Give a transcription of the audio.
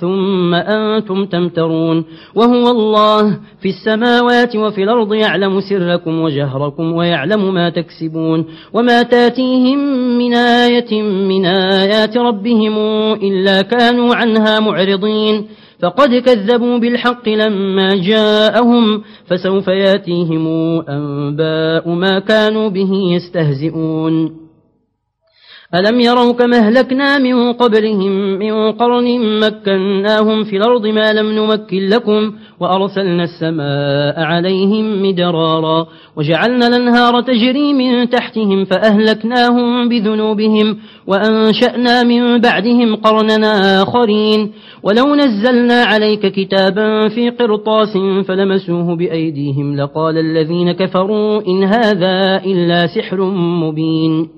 ثم أنتم تمترون. وهو الله في السماوات وفي الأرض يعلم سركم وجهركم ويعلم ما تكسبون. وما تأتيهم من آية من آيات ربهم إلا كانوا عنها معرضين. فقد كذبوا بالحق لما جاءهم فسوف يأتيهم أنباء ما كانوا به يستهزئون. ألم يروا كما أهلكنا من قبلهم من قرن مكناهم في الأرض ما لم نمكن لكم وأرسلنا السماء عليهم مدرارا وجعلنا الأنهار تجري من تحتهم فأهلكناهم بذنوبهم وأنشأنا من بعدهم قرننا آخرين ولو نزلنا عليك كتابا في قرطاس فلمسوه بأيديهم لقال الذين كفروا إن هذا إلا سحر مبين